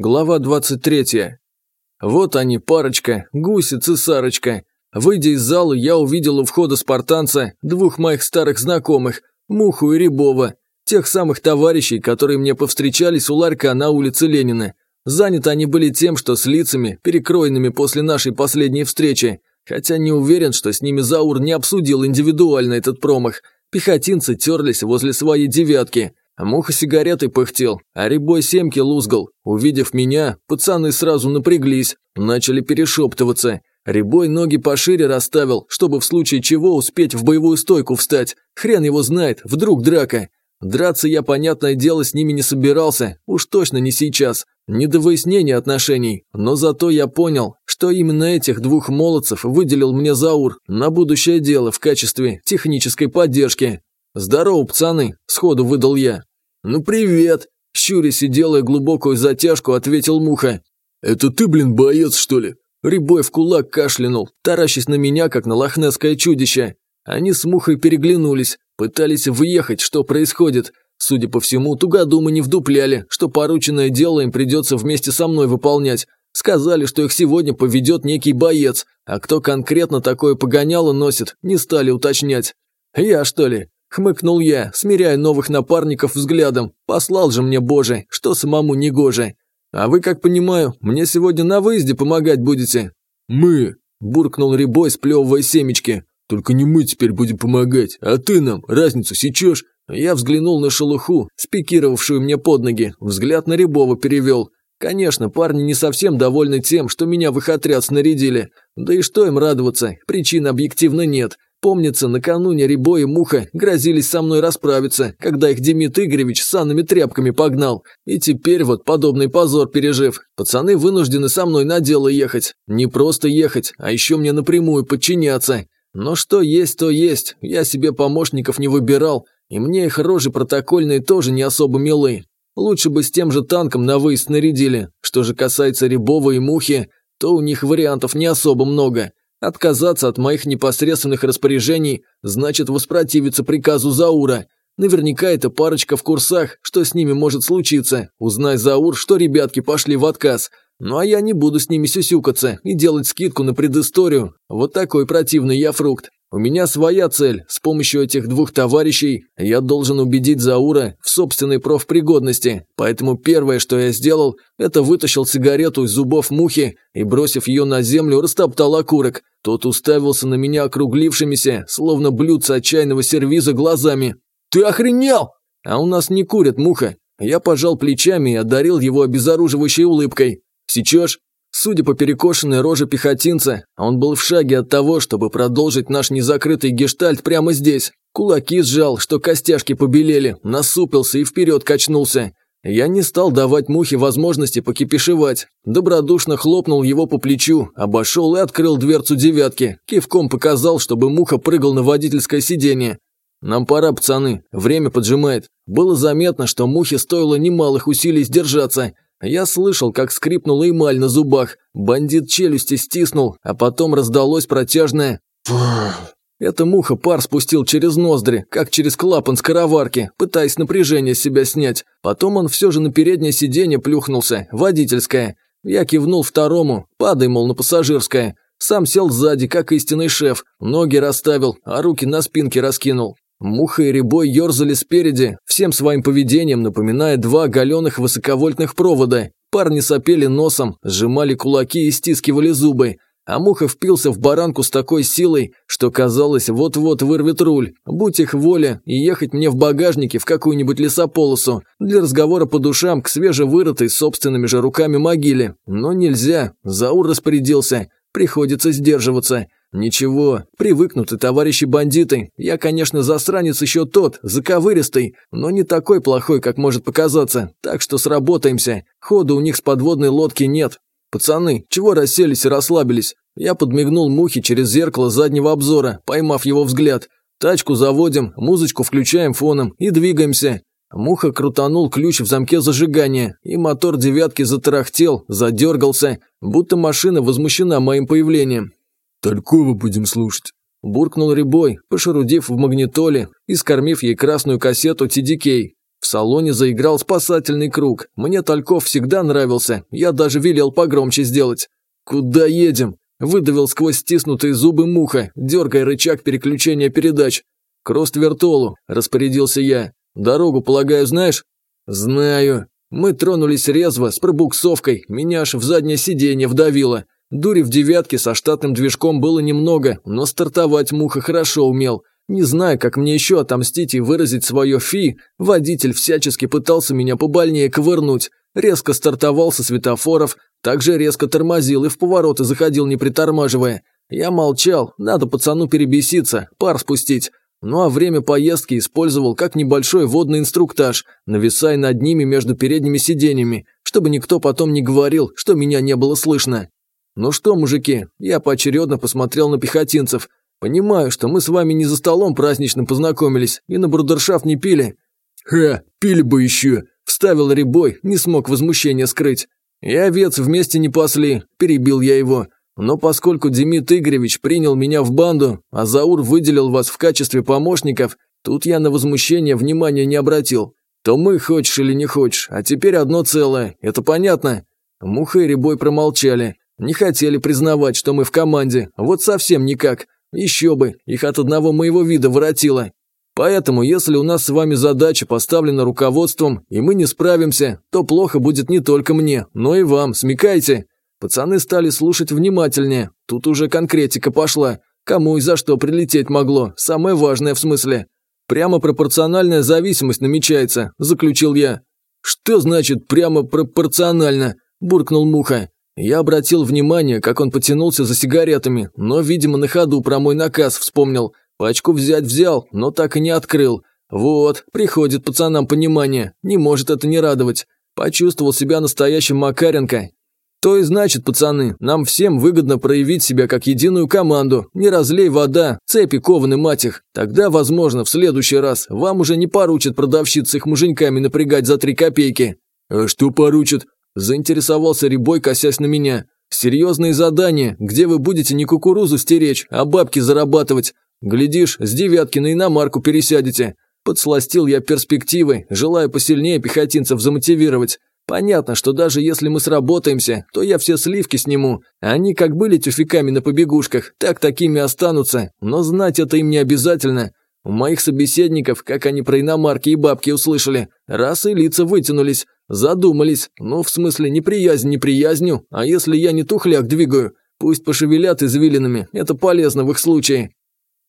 Глава 23. Вот они, парочка, гусец и Сарочка. Выйдя из зала, я увидел у входа спартанца двух моих старых знакомых, Муху и Рябова, тех самых товарищей, которые мне повстречались у ларька на улице Ленина. Заняты они были тем, что с лицами, перекроенными после нашей последней встречи, хотя не уверен, что с ними Заур не обсудил индивидуально этот промах. Пехотинцы терлись возле своей девятки, муха сигаретой пыхтел, а рябой семки лузгал. Увидев меня, пацаны сразу напряглись, начали перешептываться. Рябой ноги пошире расставил, чтобы в случае чего успеть в боевую стойку встать. Хрен его знает, вдруг драка. Драться я, понятное дело, с ними не собирался, уж точно не сейчас. Не до выяснения отношений, но зато я понял, что именно этих двух молодцев выделил мне Заур на будущее дело в качестве технической поддержки. «Здорово, пацаны», – сходу выдал я. «Ну привет!» – щурясь и делая глубокую затяжку, ответил Муха. «Это ты, блин, боец, что ли?» Рябой в кулак кашлянул, таращась на меня, как на лохнесское чудище. Они с Мухой переглянулись, пытались въехать, что происходит. Судя по всему, тугодумы не вдупляли, что порученное дело им придется вместе со мной выполнять. Сказали, что их сегодня поведет некий боец, а кто конкретно такое погоняло носит, не стали уточнять. Я, что ли? Хмыкнул я, смиряя новых напарников взглядом. Послал же мне Боже, что самому не гоже. А вы, как понимаю, мне сегодня на выезде помогать будете? Мы, буркнул Рябой, сплевывая семечки. Только не мы теперь будем помогать, а ты нам разницу сечешь? Я взглянул на шелуху, спикировавшую мне под ноги, взгляд на Рябова перевел. Конечно, парни не совсем довольны тем, что меня в их отряд снарядили. Да и что им радоваться, причин объективно нет. Помнится, накануне Рябо и Муха грозились со мной расправиться, когда их Демид Игоревич санными тряпками погнал. И теперь вот подобный позор пережив, пацаны вынуждены со мной на дело ехать. Не просто ехать, а еще мне напрямую подчиняться. Но что есть, то есть, я себе помощников не выбирал, и мне их рожи протокольные тоже не особо милы. Лучше бы с тем же танком на выезд нарядили. Что же касается Рябова и Мухи, то у них вариантов не особо много. Отказаться от моих непосредственных распоряжений значит воспротивиться приказу Заура. Наверняка эта парочка в курсах, что с ними может случиться. Узнай, Заур, что ребятки пошли в отказ. Ну а я не буду с ними сюсюкаться и делать скидку на предысторию. Вот такой противный я фрукт. У меня своя цель. С помощью этих двух товарищей я должен убедить Заура в собственной профпригодности. Поэтому первое, что я сделал, это вытащил сигарету из зубов мухи и, бросив ее на землю, растоптал окурок. Тот уставился на меня округлившимися, словно блюдце отчаянного сервиза, глазами. «Ты охренел!» «А у нас не курят, муха!» Я пожал плечами и одарил его обезоруживающей улыбкой. «Сечешь?» Судя по перекошенной роже пехотинца, он был в шаге от того, чтобы продолжить наш незакрытый гештальт прямо здесь. Кулаки сжал, что костяшки побелели, насупился и вперед качнулся. Я не стал давать мухе возможности покипишевать. Добродушно хлопнул его по плечу, обошел и открыл дверцу девятки. Кивком показал, чтобы муха прыгал на водительское сиденье. «Нам пора, пацаны, время поджимает». Было заметно, что мухе стоило немалых усилий сдержаться – я слышал, как скрипнула эмаль на зубах. Бандит челюсти стиснул, а потом раздалось протяжное Эта муха пар спустил через ноздри, как через клапан скороварки, пытаясь напряжение с себя снять. Потом он все же на переднее сиденье плюхнулся, водительское. Я кивнул второму, падай, мол, на пассажирское. Сам сел сзади, как истинный шеф, ноги расставил, а руки на спинке раскинул. Муха и Рябой ерзали спереди, всем своим поведением напоминая два оголенных высоковольтных провода. Парни сопели носом, сжимали кулаки и стискивали зубы. А Муха впился в баранку с такой силой, что казалось, вот-вот вырвет руль. Будь их воля, и ехать мне в багажнике в какую-нибудь лесополосу, для разговора по душам к свежевырытой собственными же руками могиле. Но нельзя, Заур распорядился, приходится сдерживаться. «Ничего, привыкнуты товарищи бандиты. Я, конечно, засранец еще тот, заковыристый, но не такой плохой, как может показаться, так что сработаемся. Хода у них с подводной лодки нет. Пацаны, чего расселись и расслабились?» Я подмигнул Мухе через зеркало заднего обзора, поймав его взгляд. «Тачку заводим, музычку включаем фоном и двигаемся». Муха крутанул ключ в замке зажигания, и мотор девятки затарахтел, задергался, будто машина возмущена моим появлением. «Талькова будем слушать», – буркнул Рябой, пошарудив в магнитоле и скормив ей красную кассету TDK. В салоне заиграл спасательный круг. Мне Тальков всегда нравился, я даже велел погромче сделать. «Куда едем?» – выдавил сквозь стиснутые зубы муха, дергая рычаг переключения передач. «К Роствертолу», – распорядился я. «Дорогу, полагаю, знаешь?» «Знаю». Мы тронулись резво, с пробуксовкой, меня аж в заднее сиденье вдавило. Дури в девятке со штатным движком было немного, но стартовать муха хорошо умел. Не зная, как мне еще отомстить и выразить свое фи, водитель всячески пытался меня побольнее ковырнуть. Резко стартовал со светофоров, также резко тормозил и в повороты заходил, не притормаживая. Я молчал, надо пацану перебеситься, пар спустить. Ну а время поездки использовал как небольшой водный инструктаж, нависая над ними между передними сиденьями, чтобы никто потом не говорил, что меня не было слышно. «Ну что, мужики?» Я поочередно посмотрел на пехотинцев. Понимаю, что мы с вами не за столом праздничным познакомились и на брудершафт не пили». «Ха, пили бы еще!» – вставил Рябой, не смог возмущения скрыть. «И овец вместе не пасли», – перебил я его. «Но поскольку Демид Игоревич принял меня в банду, а Заур выделил вас в качестве помощников, тут я на возмущение внимания не обратил. То мы, хочешь или не хочешь, а теперь одно целое, это понятно?» Муха и Рябой промолчали. Не хотели признавать, что мы в команде, вот совсем никак. Еще бы, их от одного моего вида воротило. Поэтому, если у нас с вами задача поставлена руководством, и мы не справимся, то плохо будет не только мне, но и вам, смекайте. Пацаны стали слушать внимательнее, тут уже конкретика пошла. Кому и за что прилететь могло, самое важное в смысле. Прямо пропорциональная зависимость намечается, заключил я. Что значит прямо пропорционально? буркнул Муха. Я обратил внимание, как он потянулся за сигаретами, но, видимо, на ходу про мой наказ вспомнил. Пачку взять взял, но так и не открыл. Вот, приходит пацанам понимание, не может это не радовать. Почувствовал себя настоящим Макаренко. То и значит, пацаны, нам всем выгодно проявить себя как единую команду. Не разлей вода, цепи кованы мать их. Тогда, возможно, в следующий раз вам уже не поручат продавщицы их муженьками напрягать за три копейки. А что поручат? Заинтересовался Рябой, косясь на меня. «Серьезные задания, где вы будете не кукурузу стеречь, а бабки зарабатывать. Глядишь, с девятки на иномарку пересядете». Подсластил я перспективы, желая посильнее пехотинцев замотивировать. Понятно, что даже если мы сработаемся, то я все сливки сниму. Они как были тюфяками на побегушках, так такими останутся. Но знать это им не обязательно. У моих собеседников, как они про иномарки и бабки услышали, раз и лица вытянулись, задумались, ну, в смысле, неприязнь неприязнью, а если я не тухляк двигаю, пусть пошевелят извилинами, это полезно в их случае.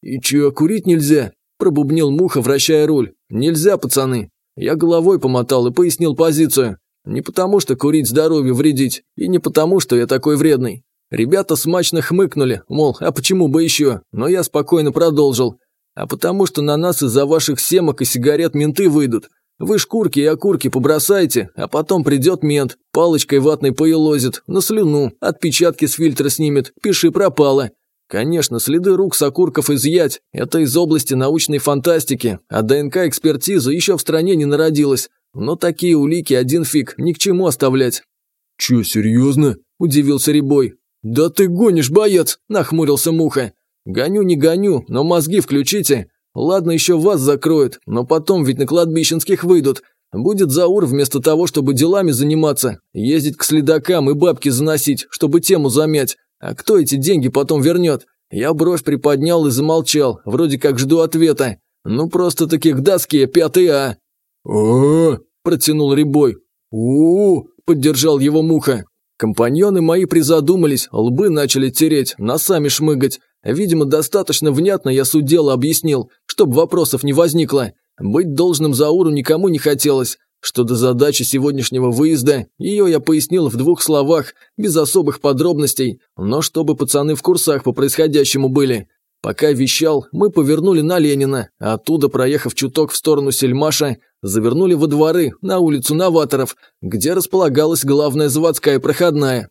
«И чё, курить нельзя?» – пробубнил Муха, вращая руль. «Нельзя, пацаны». Я головой помотал и пояснил позицию. Не потому, что курить здоровью вредить, и не потому, что я такой вредный. Ребята смачно хмыкнули, мол, а почему бы еще, но я спокойно продолжил а потому что на нас из-за ваших семок и сигарет менты выйдут. Вы шкурки и окурки побросайте, а потом придет мент, палочкой ватной поелозит, на слюну, отпечатки с фильтра снимет, пиши пропало. Конечно, следы рук с окурков изъять – это из области научной фантастики, а ДНК-экспертиза еще в стране не народилась. Но такие улики один фиг, ни к чему оставлять. «Че, серьезно?» – удивился Рябой. «Да ты гонишь, боец!» – нахмурился Муха. Гоню не гоню, но мозги включите. Ладно, еще вас закроют, но потом ведь на кладбищенских выйдут. Будет Заур вместо того, чтобы делами заниматься, ездить к следакам и бабки заносить, чтобы тему замять. А кто эти деньги потом вернет? Я бровь приподнял и замолчал, вроде как жду ответа. Ну просто таких доске пятый А. О, протянул Рябой. У, поддержал его Муха. Компаньоны мои призадумались, лбы начали тереть, носами шмыгать. Видимо, достаточно внятно я суть дела объяснил, чтобы вопросов не возникло. Быть должным Зауру никому не хотелось. Что до задачи сегодняшнего выезда, ее я пояснил в двух словах, без особых подробностей, но чтобы пацаны в курсах по происходящему были. Пока вещал, мы повернули на Ленина, а оттуда, проехав чуток в сторону Сельмаша, завернули во дворы, на улицу Новаторов, где располагалась главная заводская проходная.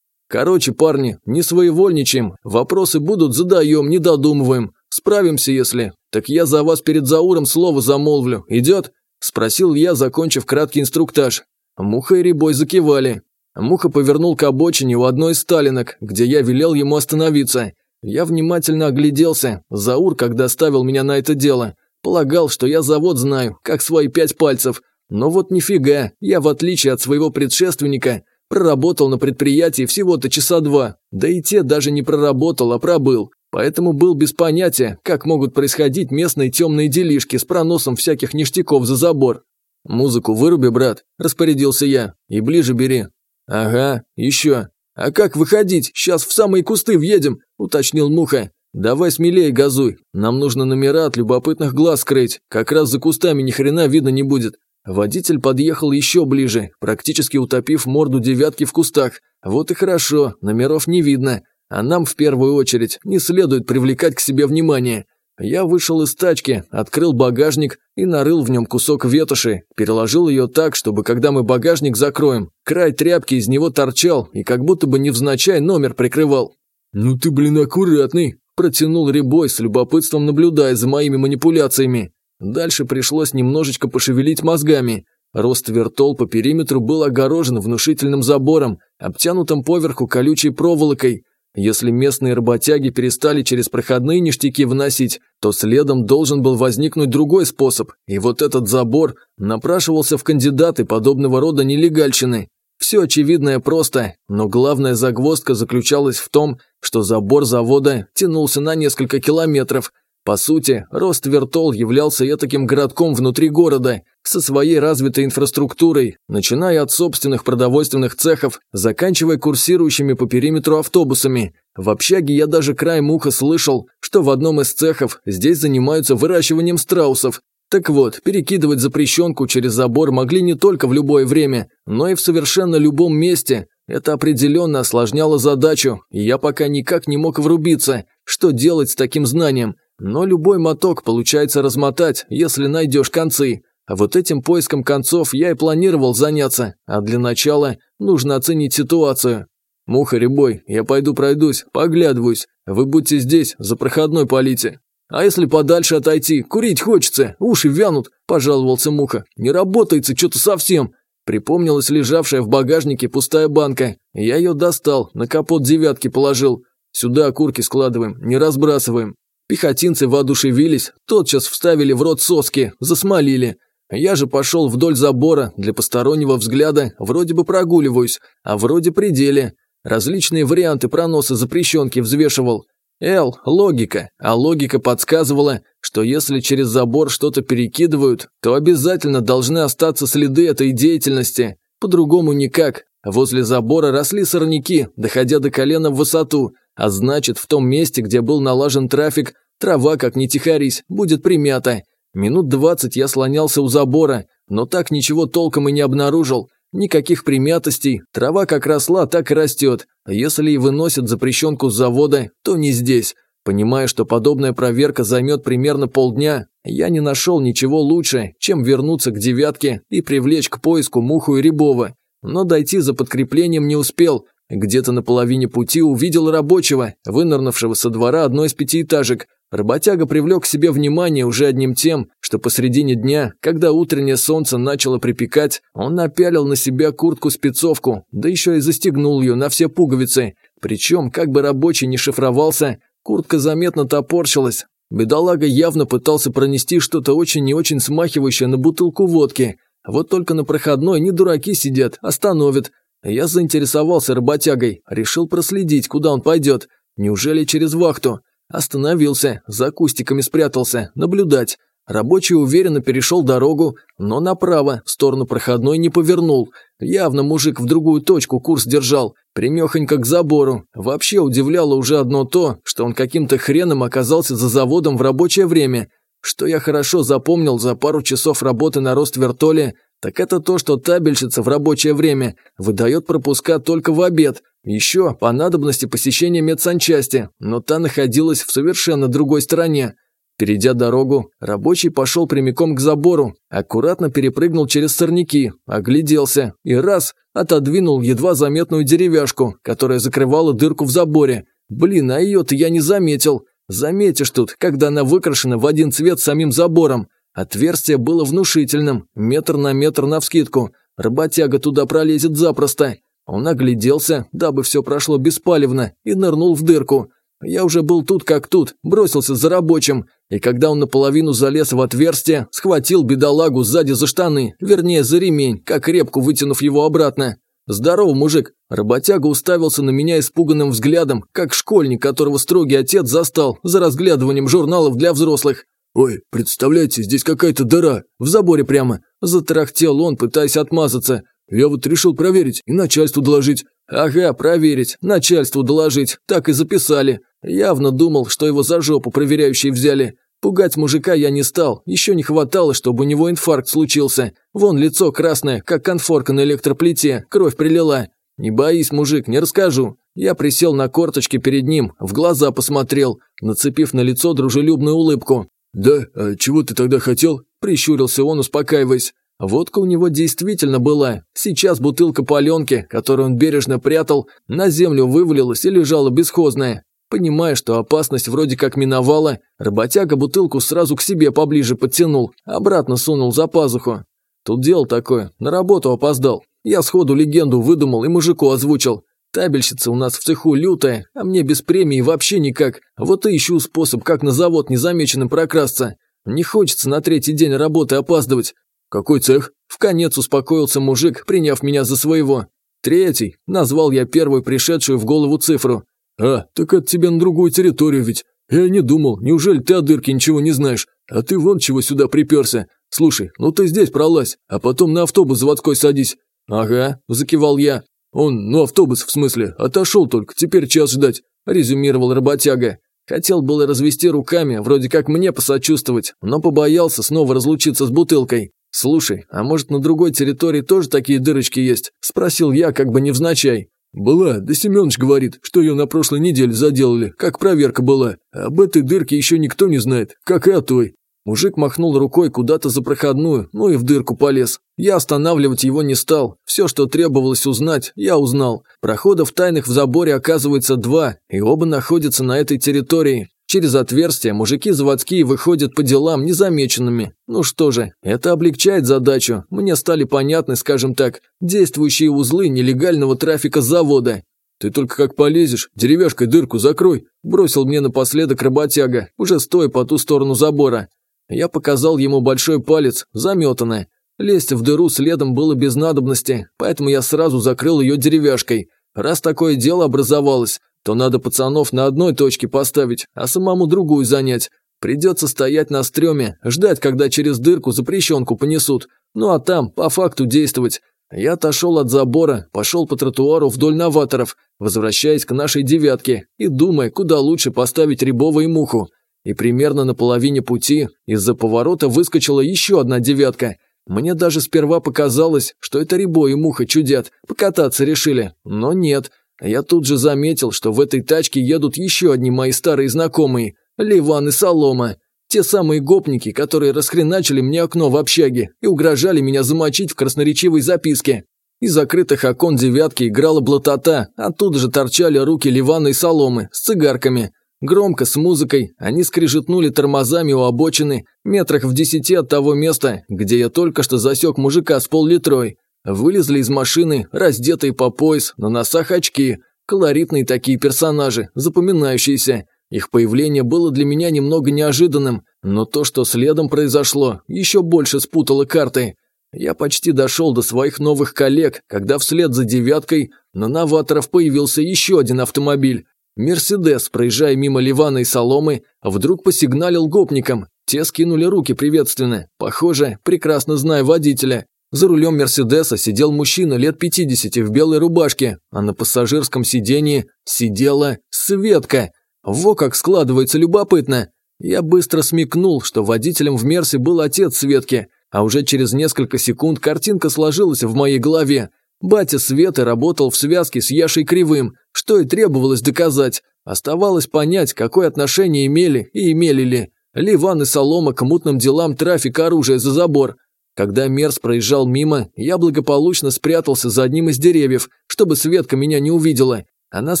Короче, парни, не своевольничаем, вопросы будут, задаем, не додумываем. Справимся, если. Так я за вас перед Зауром слово замолвлю. Идет? Спросил я, закончив краткий инструктаж. Муха и Рябой закивали. Муха повернул к обочине у одной из сталинок, где я велел ему остановиться. Я внимательно огляделся. Заур, когда ставил меня на это дело, полагал, что я завод знаю, как свои пять пальцев. Но вот нифига, я в отличие от своего предшественника проработал на предприятии всего-то часа два, да и те даже не проработал, а пробыл. Поэтому был без понятия, как могут происходить местные темные делишки с проносом всяких ништяков за забор. «Музыку выруби, брат», – распорядился я, – «и ближе бери». «Ага, еще. А как выходить? Сейчас в самые кусты въедем», – уточнил Муха. «Давай смелее газуй. Нам нужно номера от любопытных глаз скрыть. Как раз за кустами ни хрена видно не будет». Водитель подъехал еще ближе, практически утопив морду девятки в кустах. Вот и хорошо, номеров не видно. А нам в первую очередь не следует привлекать к себе внимание. Я вышел из тачки, открыл багажник и нарыл в нем кусок ветоши, переложил ее так, чтобы когда мы багажник закроем, край тряпки из него торчал и как будто бы невзначай номер прикрывал. «Ну ты, блин, аккуратный!» Протянул Рябой с любопытством, наблюдая за моими манипуляциями. Дальше пришлось немножечко пошевелить мозгами. Рост вертол по периметру был огорожен внушительным забором, обтянутым поверху колючей проволокой. Если местные работяги перестали через проходные ништяки выносить, то следом должен был возникнуть другой способ, и вот этот забор напрашивался в кандидаты подобного рода нелегальщины. Все очевидное просто, но главная загвоздка заключалась в том, что забор завода тянулся на несколько километров. По сути, рост Вертол являлся таким городком внутри города, со своей развитой инфраструктурой, начиная от собственных продовольственных цехов, заканчивая курсирующими по периметру автобусами. В общаге я даже краем уха слышал, что в одном из цехов здесь занимаются выращиванием страусов, так вот, перекидывать запрещенку через забор могли не только в любое время, но и в совершенно любом месте. Это определенно осложняло задачу, и я пока никак не мог врубиться, что делать с таким знанием. Но любой моток получается размотать, если найдешь концы. Вот этим поиском концов я и планировал заняться, а для начала нужно оценить ситуацию. «Муха, Рябой, я пойду пройдусь, поглядываюсь. Вы будьте здесь, за проходной полите». «А если подальше отойти? Курить хочется, уши вянут», – пожаловался Муха. «Не работается что-то совсем». Припомнилась лежавшая в багажнике пустая банка. Я ее достал, на капот девятки положил. Сюда окурки складываем, не разбрасываем. Пехотинцы воодушевились, тотчас вставили в рот соски, засмолили. Я же пошел вдоль забора, для постороннего взгляда вроде бы прогуливаюсь, а вроде пределе. Различные варианты проноса запрещенки взвешивал. Эл, логика, а логика подсказывала, что если через забор что-то перекидывают, то обязательно должны остаться следы этой деятельности. По-другому никак. Возле забора росли сорняки, доходя до колена в высоту, а значит, в том месте, где был налажен трафик, трава, как не тихорись, будет примята. Минут двадцать я слонялся у забора, но так ничего толком и не обнаружил. Никаких примятостей, трава как росла, так и растет. А если и выносят запрещенку с завода, то не здесь. Понимая, что подобная проверка займет примерно полдня, я не нашел ничего лучше, чем вернуться к девятке и привлечь к поиску Муху и Рябова. Но дойти за подкреплением не успел. Где-то на половине пути увидел рабочего, вынырнувшего со двора одной из пятиэтажек. Работяга привлек к себе внимание уже одним тем, что посредине дня, когда утреннее солнце начало припекать, он напялил на себя куртку-спецовку, да еще и застегнул ее на все пуговицы. Причем, как бы рабочий не шифровался, куртка заметно топорщилась. Бедолага явно пытался пронести что-то очень и очень смахивающее на бутылку водки. Вот только на проходной не дураки сидят, остановят. Я заинтересовался работягой, решил проследить, куда он пойдет. Неужели через вахту? Остановился, за кустиками спрятался, наблюдать. Рабочий уверенно перешел дорогу, но направо, в сторону проходной не повернул. Явно мужик в другую точку курс держал, примехонько к забору. Вообще удивляло уже одно то, что он каким-то хреном оказался за заводом в рабочее время. Что я хорошо запомнил за пару часов работы на рост вертоле, так это то, что табельщица в рабочее время выдает пропуска только в обед, еще по надобности посещения медсанчасти, но та находилась в совершенно другой стороне. Перейдя дорогу, рабочий пошел прямиком к забору, аккуратно перепрыгнул через сорняки, огляделся и раз отодвинул едва заметную деревяшку, которая закрывала дырку в заборе. Блин, а ее-то я не заметил. Заметишь тут, когда она выкрашена в один цвет самим забором. Отверстие было внушительным, метр на метр навскидку. Работяга туда пролезет запросто. Он огляделся, дабы все прошло беспалевно, и нырнул в дырку. Я уже был тут как тут, бросился за рабочим, и когда он наполовину залез в отверстие, схватил бедолагу сзади за штаны, вернее за ремень, как репку вытянув его обратно. «Здорово, мужик!» Работяга уставился на меня испуганным взглядом, как школьник, которого строгий отец застал за разглядыванием журналов для взрослых. «Ой, представляете, здесь какая-то дыра, в заборе прямо!» Затрахтел он, пытаясь отмазаться. «Я вот решил проверить и начальству доложить». «Ага, проверить, начальству доложить, так и записали. Явно думал, что его за жопу проверяющие взяли. Пугать мужика я не стал, еще не хватало, чтобы у него инфаркт случился. Вон лицо красное, как конфорка на электроплите, кровь прилила. Не боись, мужик, не расскажу. Я присел на корточки перед ним, в глаза посмотрел, нацепив на лицо дружелюбную улыбку. «Да, а чего ты тогда хотел?» – прищурился он, успокаиваясь. Водка у него действительно была. Сейчас бутылка паленки, которую он бережно прятал, на землю вывалилась и лежала бесхозная. Понимая, что опасность вроде как миновала, работяга бутылку сразу к себе поближе подтянул, обратно сунул за пазуху. Тут дело такое, на работу опоздал. Я сходу легенду выдумал и мужику озвучил. Табельщица у нас в цеху лютая, а мне без премии вообще никак. Вот и ищу способ, как на завод незамеченным прокрасться. Не хочется на третий день работы опаздывать. «Какой цех?» В конец успокоился мужик, приняв меня за своего. «Третий», – назвал я первую пришедшую в голову цифру. «А, так это тебе на другую территорию ведь. Я не думал, неужели ты о дырке ничего не знаешь? А ты вон чего сюда приперся. Слушай, ну ты здесь пролазь, а потом на автобус заводской садись». «Ага», – закивал я. «Он, ну автобус, в смысле, отошел только, теперь час ждать», – резюмировал работяга. Хотел было развести руками, вроде как мне посочувствовать, но побоялся снова разлучиться с бутылкой. «Слушай, а может на другой территории тоже такие дырочки есть?» – спросил я, как бы невзначай. «Была, да Семёныч говорит, что ее на прошлой неделе заделали, как проверка была. Об этой дырке еще никто не знает, как и о той». Мужик махнул рукой куда-то за проходную, ну и в дырку полез. Я останавливать его не стал. Все, что требовалось узнать, я узнал. Проходов тайных в заборе оказывается два, и оба находятся на этой территории. Через отверстие мужики заводские выходят по делам незамеченными. Ну что же, это облегчает задачу. Мне стали понятны, скажем так, действующие узлы нелегального трафика завода. «Ты только как полезешь, деревяшкой дырку закрой», бросил мне напоследок работяга, уже стоя по ту сторону забора. Я показал ему большой палец, заметанное. Лезть в дыру следом было без надобности, поэтому я сразу закрыл ее деревяшкой. Раз такое дело образовалось, то надо пацанов на одной точке поставить, а самому другую занять. Придется стоять на стреме, ждать, когда через дырку запрещенку понесут. Ну а там, по факту, действовать. Я отошел от забора, пошел по тротуару вдоль новаторов, возвращаясь к нашей девятке и думая, куда лучше поставить Рябова и Муху. И примерно на половине пути из-за поворота выскочила еще одна девятка. Мне даже сперва показалось, что это Рябо и Муха чудят, покататься решили, но нет – я тут же заметил, что в этой тачке едут еще одни мои старые знакомые – Ливан и Солома. Те самые гопники, которые расхреначили мне окно в общаге и угрожали меня замочить в красноречивой записке. Из закрытых окон девятки играла блатота, оттуда же торчали руки Ливана и Соломы с цигарками. Громко, с музыкой, они скрежетнули тормозами у обочины, метрах в десяти от того места, где я только что засек мужика с поллитрой. Вылезли из машины, раздетые по пояс, на носах очки. Колоритные такие персонажи, запоминающиеся. Их появление было для меня немного неожиданным, но то, что следом произошло, еще больше спутало карты. Я почти дошел до своих новых коллег, когда вслед за девяткой на новаторов появился еще один автомобиль. Мерседес, проезжая мимо Ливана и Соломы, вдруг посигналил гопникам. Те скинули руки приветственно, похоже, прекрасно зная водителя. За рулем Мерседеса сидел мужчина лет 50 в белой рубашке, а на пассажирском сидении сидела Светка. Во как складывается любопытно. Я быстро смекнул, что водителем в Мерсе был отец Светки, а уже через несколько секунд картинка сложилась в моей голове. Батя Светы работал в связке с Яшей Кривым, что и требовалось доказать. Оставалось понять, какое отношение имели и имели ли. Ливан и Солома к мутным делам трафика оружия за забор, когда Мерс проезжал мимо, я благополучно спрятался за одним из деревьев, чтобы Светка меня не увидела. Она с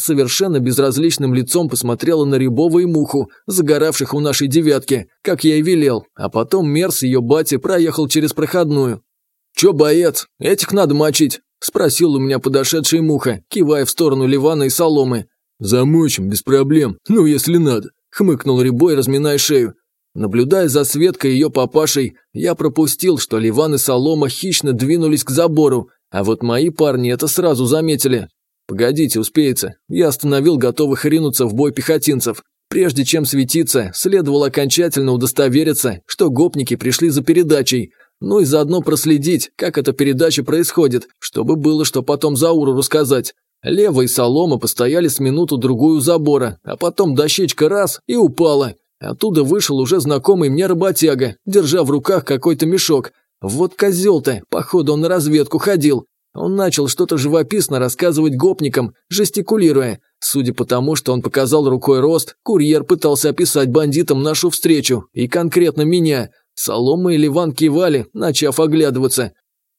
совершенно безразличным лицом посмотрела на Рябова и Муху, загоравших у нашей девятки, как я и велел, а потом Мерс ее бати проехал через проходную. «Чё, боец, этих надо мочить?» – спросил у меня подошедший Муха, кивая в сторону Ливана и Соломы. «Замочим, без проблем, ну, если надо», – хмыкнул Рябой, разминая шею. Наблюдая за Светкой и ее папашей, я пропустил, что Ливан и Солома хищно двинулись к забору, а вот мои парни это сразу заметили. «Погодите, успеется». Я остановил готовых ринуться в бой пехотинцев. Прежде чем светиться, следовало окончательно удостовериться, что гопники пришли за передачей, ну и заодно проследить, как эта передача происходит, чтобы было что потом Зауру рассказать. Лева и Солома постояли с минуту-другую забора, а потом дощечка раз и упала. Оттуда вышел уже знакомый мне работяга, держа в руках какой-то мешок. Вот козел-то, походу он на разведку ходил. Он начал что-то живописно рассказывать гопникам, жестикулируя. Судя по тому, что он показал рукой рост, курьер пытался описать бандитам нашу встречу, и конкретно меня. Солома и Ливан кивали, начав оглядываться.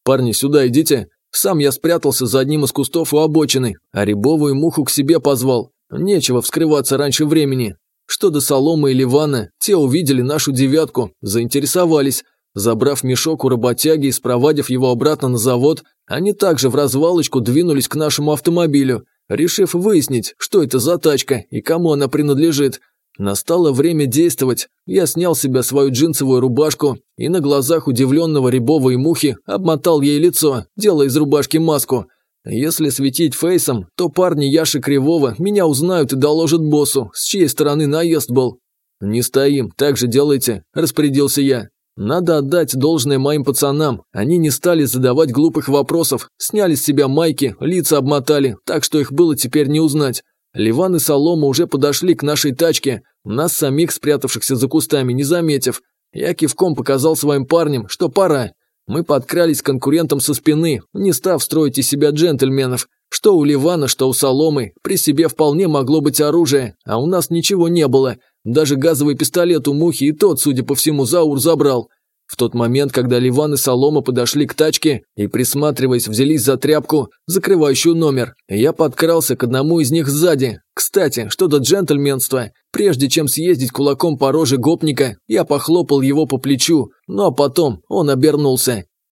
«Парни, сюда идите». Сам я спрятался за одним из кустов у обочины, а Рябову Муху к себе позвал. Нечего вскрываться раньше времени. Что до Соломы и Ливана, те увидели нашу девятку, заинтересовались. Забрав мешок у работяги и спровадив его обратно на завод, они также в развалочку двинулись к нашему автомобилю, решив выяснить, что это за тачка и кому она принадлежит. Настало время действовать. Я снял с себя свою джинсовую рубашку и на глазах удивленного Рябова и Мухи обмотал ей лицо, делая из рубашки маску. Если светить фейсом, то парни Яши Кривого меня узнают и доложат боссу, с чьей стороны наезд был. «Не стоим, так же делайте», – распорядился я. Надо отдать должное моим пацанам. Они не стали задавать глупых вопросов, сняли с себя майки, лица обмотали, так что их было теперь не узнать. Ливан и Солома уже подошли к нашей тачке, нас самих, спрятавшихся за кустами, не заметив. Я кивком показал своим парням, что пора. Мы подкрались к конкурентам со спины, не став строить из себя джентльменов. Что у Ливана, что у Соломы, при себе вполне могло быть оружие, а у нас ничего не было. Даже газовый пистолет у Мухи и тот, судя по всему, Заур забрал. В тот момент, когда Ливан и Солома подошли к тачке и, присматриваясь, взялись за тряпку, закрывающую номер, я подкрался к одному из них сзади. Кстати, что до джентльменства. Прежде чем съездить кулаком по роже гопника, я похлопал его по плечу, ну а потом он обернулся.